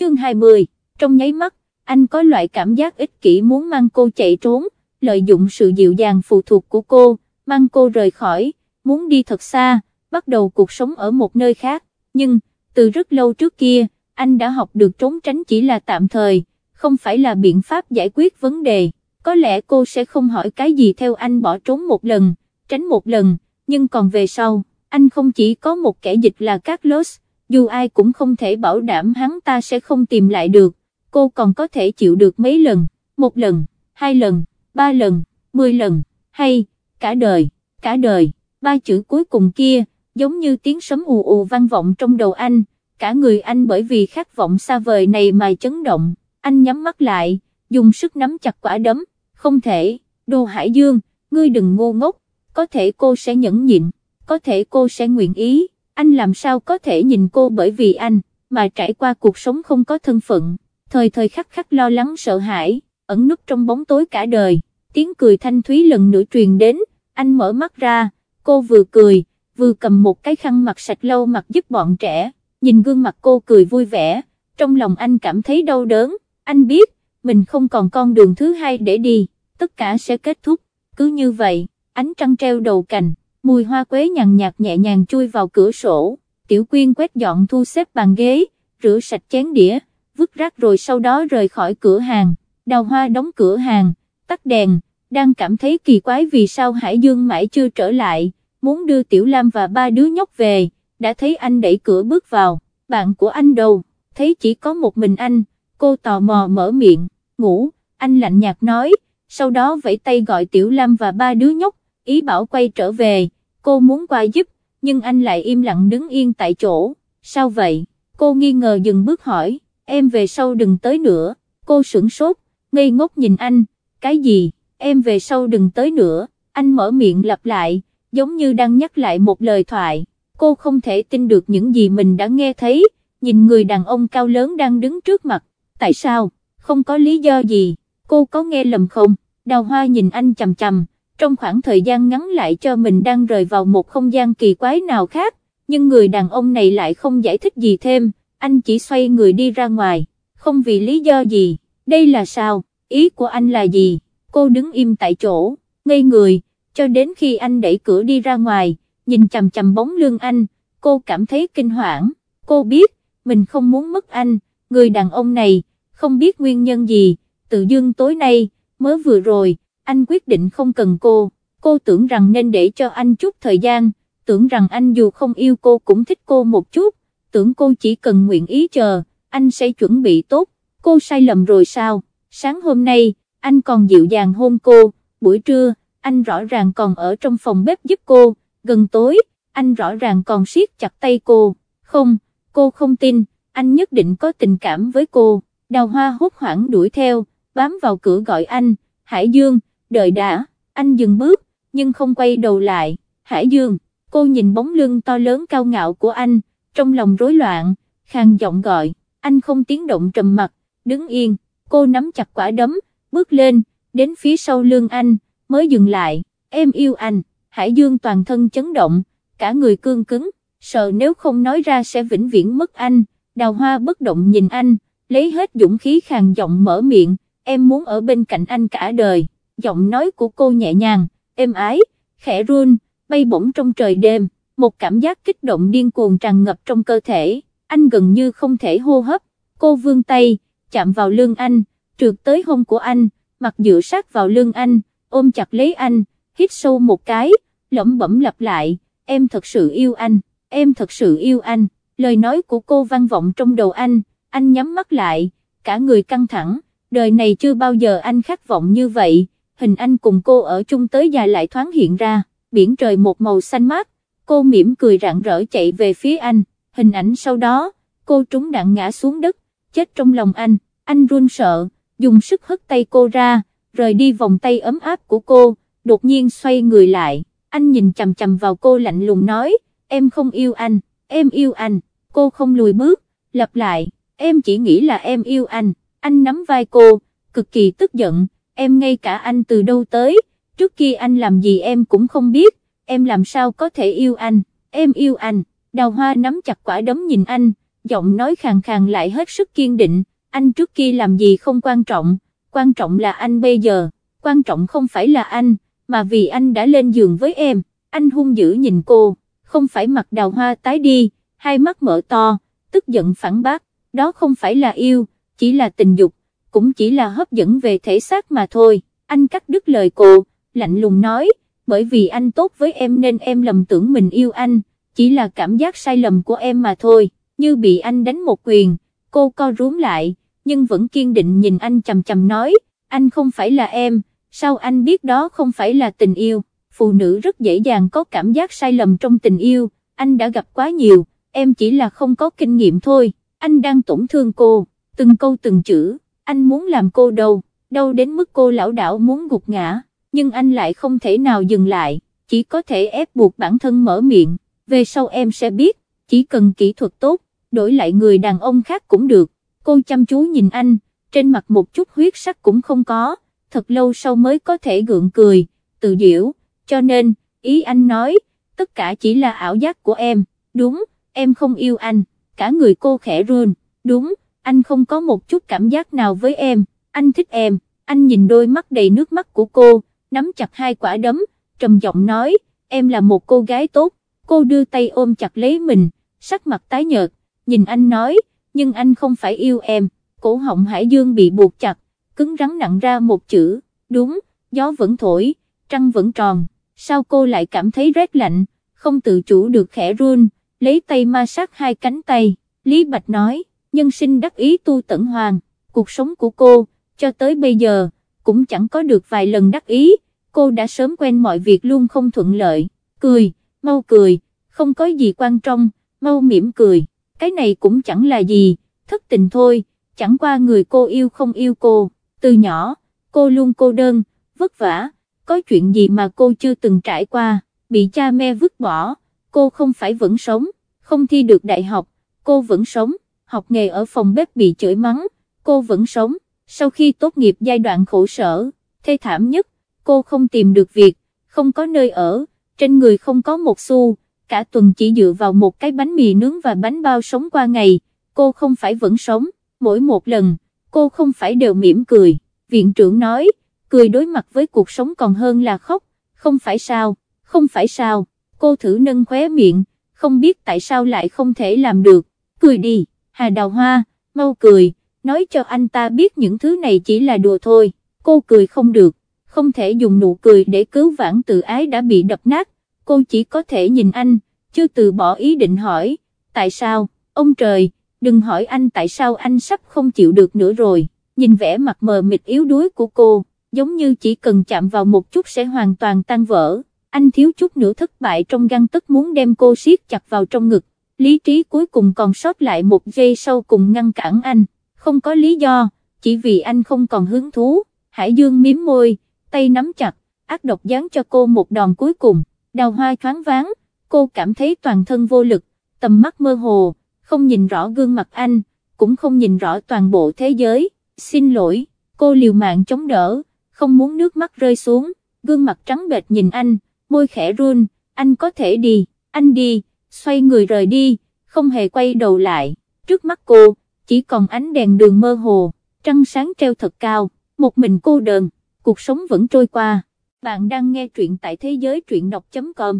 chương 20, trong nháy mắt, anh có loại cảm giác ích kỷ muốn mang cô chạy trốn, lợi dụng sự dịu dàng phụ thuộc của cô, mang cô rời khỏi, muốn đi thật xa, bắt đầu cuộc sống ở một nơi khác, nhưng, từ rất lâu trước kia, anh đã học được trốn tránh chỉ là tạm thời, không phải là biện pháp giải quyết vấn đề, có lẽ cô sẽ không hỏi cái gì theo anh bỏ trốn một lần, tránh một lần, nhưng còn về sau, anh không chỉ có một kẻ dịch là Carlos, dù ai cũng không thể bảo đảm hắn ta sẽ không tìm lại được, cô còn có thể chịu được mấy lần, một lần, hai lần, ba lần, mười lần, hay, cả đời, cả đời, ba chữ cuối cùng kia, giống như tiếng sấm ù ù vang vọng trong đầu anh, cả người anh bởi vì khát vọng xa vời này mà chấn động, anh nhắm mắt lại, dùng sức nắm chặt quả đấm, không thể, đồ hải dương, ngươi đừng ngu ngốc, có thể cô sẽ nhẫn nhịn, có thể cô sẽ nguyện ý anh làm sao có thể nhìn cô bởi vì anh, mà trải qua cuộc sống không có thân phận, thời thời khắc khắc lo lắng sợ hãi, ẩn nút trong bóng tối cả đời, tiếng cười thanh thúy lần nữa truyền đến, anh mở mắt ra, cô vừa cười, vừa cầm một cái khăn mặt sạch lâu mặt giúp bọn trẻ, nhìn gương mặt cô cười vui vẻ, trong lòng anh cảm thấy đau đớn, anh biết, mình không còn con đường thứ hai để đi, tất cả sẽ kết thúc, cứ như vậy, ánh trăng treo đầu cành, mùi hoa quế nhàn nhạt nhẹ nhàng chui vào cửa sổ, tiểu quyên quét dọn thu xếp bàn ghế, rửa sạch chén đĩa, vứt rác rồi sau đó rời khỏi cửa hàng, đào hoa đóng cửa hàng, tắt đèn, đang cảm thấy kỳ quái vì sao Hải Dương mãi chưa trở lại, muốn đưa Tiểu Lam và ba đứa nhóc về, đã thấy anh đẩy cửa bước vào, bạn của anh đâu, thấy chỉ có một mình anh, cô tò mò mở miệng, ngủ, anh lạnh nhạt nói, sau đó vẫy tay gọi Tiểu Lam và ba đứa nhóc, ý bảo quay trở về cô muốn qua giúp, nhưng anh lại im lặng đứng yên tại chỗ, sao vậy, cô nghi ngờ dừng bước hỏi, em về sau đừng tới nữa, cô sửng sốt, ngây ngốc nhìn anh, cái gì, em về sau đừng tới nữa, anh mở miệng lặp lại, giống như đang nhắc lại một lời thoại, cô không thể tin được những gì mình đã nghe thấy, nhìn người đàn ông cao lớn đang đứng trước mặt, tại sao, không có lý do gì, cô có nghe lầm không, đào hoa nhìn anh chầm chầm, trong khoảng thời gian ngắn lại cho mình đang rời vào một không gian kỳ quái nào khác, nhưng người đàn ông này lại không giải thích gì thêm, anh chỉ xoay người đi ra ngoài, không vì lý do gì, đây là sao, ý của anh là gì, cô đứng im tại chỗ, ngây người, cho đến khi anh đẩy cửa đi ra ngoài, nhìn chầm chầm bóng lưng anh, cô cảm thấy kinh hoảng, cô biết, mình không muốn mất anh, người đàn ông này, không biết nguyên nhân gì, tự dưng tối nay, mới vừa rồi, anh quyết định không cần cô, cô tưởng rằng nên để cho anh chút thời gian, tưởng rằng anh dù không yêu cô cũng thích cô một chút, tưởng cô chỉ cần nguyện ý chờ, anh sẽ chuẩn bị tốt, cô sai lầm rồi sao, sáng hôm nay, anh còn dịu dàng hôn cô, buổi trưa, anh rõ ràng còn ở trong phòng bếp giúp cô, gần tối, anh rõ ràng còn siết chặt tay cô, không, cô không tin, anh nhất định có tình cảm với cô, đào hoa hốt hoảng đuổi theo, bám vào cửa gọi anh, Hải Dương, đợi đã, anh dừng bước, nhưng không quay đầu lại, Hải Dương, cô nhìn bóng lưng to lớn cao ngạo của anh, trong lòng rối loạn, khang giọng gọi, anh không tiếng động trầm mặt, đứng yên, cô nắm chặt quả đấm, bước lên, đến phía sau lưng anh, mới dừng lại, em yêu anh, Hải Dương toàn thân chấn động, cả người cương cứng, sợ nếu không nói ra sẽ vĩnh viễn mất anh, đào hoa bất động nhìn anh, lấy hết dũng khí khang giọng mở miệng, em muốn ở bên cạnh anh cả đời giọng nói của cô nhẹ nhàng, êm ái, khẽ run, bay bổng trong trời đêm, một cảm giác kích động điên cuồng tràn ngập trong cơ thể, anh gần như không thể hô hấp, cô vươn tay, chạm vào lưng anh, trượt tới hông của anh, mặt dựa sát vào lưng anh, ôm chặt lấy anh, hít sâu một cái, lẩm bẩm lặp lại, em thật sự yêu anh, em thật sự yêu anh, lời nói của cô vang vọng trong đầu anh, anh nhắm mắt lại, cả người căng thẳng, đời này chưa bao giờ anh khát vọng như vậy hình anh cùng cô ở chung tới dài lại thoáng hiện ra, biển trời một màu xanh mát, cô mỉm cười rạng rỡ chạy về phía anh, hình ảnh sau đó, cô trúng đạn ngã xuống đất, chết trong lòng anh, anh run sợ, dùng sức hất tay cô ra, rời đi vòng tay ấm áp của cô, đột nhiên xoay người lại, anh nhìn chầm chầm vào cô lạnh lùng nói, em không yêu anh, em yêu anh, cô không lùi bước, lặp lại, em chỉ nghĩ là em yêu anh, anh nắm vai cô, cực kỳ tức giận em ngay cả anh từ đâu tới, trước kia anh làm gì em cũng không biết, em làm sao có thể yêu anh, em yêu anh, đào hoa nắm chặt quả đấm nhìn anh, giọng nói khàn khàn lại hết sức kiên định, anh trước kia làm gì không quan trọng, quan trọng là anh bây giờ, quan trọng không phải là anh, mà vì anh đã lên giường với em, anh hung dữ nhìn cô, không phải mặt đào hoa tái đi, hai mắt mở to, tức giận phản bác, đó không phải là yêu, chỉ là tình dục, cũng chỉ là hấp dẫn về thể xác mà thôi, anh cắt đứt lời cô, lạnh lùng nói, bởi vì anh tốt với em nên em lầm tưởng mình yêu anh, chỉ là cảm giác sai lầm của em mà thôi, như bị anh đánh một quyền, cô co rúm lại, nhưng vẫn kiên định nhìn anh chầm chầm nói, anh không phải là em, sao anh biết đó không phải là tình yêu, phụ nữ rất dễ dàng có cảm giác sai lầm trong tình yêu, anh đã gặp quá nhiều, em chỉ là không có kinh nghiệm thôi, anh đang tổn thương cô, từng câu từng chữ anh muốn làm cô đâu, đâu đến mức cô lão đảo muốn gục ngã, nhưng anh lại không thể nào dừng lại, chỉ có thể ép buộc bản thân mở miệng, về sau em sẽ biết, chỉ cần kỹ thuật tốt, đổi lại người đàn ông khác cũng được, cô chăm chú nhìn anh, trên mặt một chút huyết sắc cũng không có, thật lâu sau mới có thể gượng cười, tự diễu, cho nên, ý anh nói, tất cả chỉ là ảo giác của em, đúng, em không yêu anh, cả người cô khẽ run, đúng, anh không có một chút cảm giác nào với em, anh thích em, anh nhìn đôi mắt đầy nước mắt của cô, nắm chặt hai quả đấm, trầm giọng nói, em là một cô gái tốt, cô đưa tay ôm chặt lấy mình, sắc mặt tái nhợt, nhìn anh nói, nhưng anh không phải yêu em, cổ họng Hải Dương bị buộc chặt, cứng rắn nặng ra một chữ, đúng, gió vẫn thổi, trăng vẫn tròn, sao cô lại cảm thấy rét lạnh, không tự chủ được khẽ run, lấy tay ma sát hai cánh tay, Lý Bạch nói nhân sinh đắc ý tu tận hoàng, cuộc sống của cô, cho tới bây giờ, cũng chẳng có được vài lần đắc ý, cô đã sớm quen mọi việc luôn không thuận lợi, cười, mau cười, không có gì quan trọng, mau mỉm cười, cái này cũng chẳng là gì, thất tình thôi, chẳng qua người cô yêu không yêu cô, từ nhỏ, cô luôn cô đơn, vất vả, có chuyện gì mà cô chưa từng trải qua, bị cha mẹ vứt bỏ, cô không phải vẫn sống, không thi được đại học, cô vẫn sống, học nghề ở phòng bếp bị chửi mắng, cô vẫn sống, sau khi tốt nghiệp giai đoạn khổ sở, thê thảm nhất, cô không tìm được việc, không có nơi ở, trên người không có một xu, cả tuần chỉ dựa vào một cái bánh mì nướng và bánh bao sống qua ngày, cô không phải vẫn sống, mỗi một lần, cô không phải đều mỉm cười, viện trưởng nói, cười đối mặt với cuộc sống còn hơn là khóc, không phải sao, không phải sao, cô thử nâng khóe miệng, không biết tại sao lại không thể làm được, cười đi. Hà Đào Hoa, mau cười, nói cho anh ta biết những thứ này chỉ là đùa thôi, cô cười không được, không thể dùng nụ cười để cứu vãn tự ái đã bị đập nát, cô chỉ có thể nhìn anh, chưa từ bỏ ý định hỏi, tại sao, ông trời, đừng hỏi anh tại sao anh sắp không chịu được nữa rồi, nhìn vẻ mặt mờ mịt yếu đuối của cô, giống như chỉ cần chạm vào một chút sẽ hoàn toàn tan vỡ, anh thiếu chút nữa thất bại trong găng tức muốn đem cô siết chặt vào trong ngực, lý trí cuối cùng còn sót lại một giây sau cùng ngăn cản anh, không có lý do, chỉ vì anh không còn hứng thú, Hải Dương miếm môi, tay nắm chặt, ác độc dán cho cô một đòn cuối cùng, đào hoa thoáng váng, cô cảm thấy toàn thân vô lực, tầm mắt mơ hồ, không nhìn rõ gương mặt anh, cũng không nhìn rõ toàn bộ thế giới, xin lỗi, cô liều mạng chống đỡ, không muốn nước mắt rơi xuống, gương mặt trắng bệch nhìn anh, môi khẽ run, anh có thể đi, anh đi xoay người rời đi, không hề quay đầu lại, trước mắt cô, chỉ còn ánh đèn đường mơ hồ, trăng sáng treo thật cao, một mình cô đơn, cuộc sống vẫn trôi qua. Bạn đang nghe truyện tại thế giới truyện đọc.com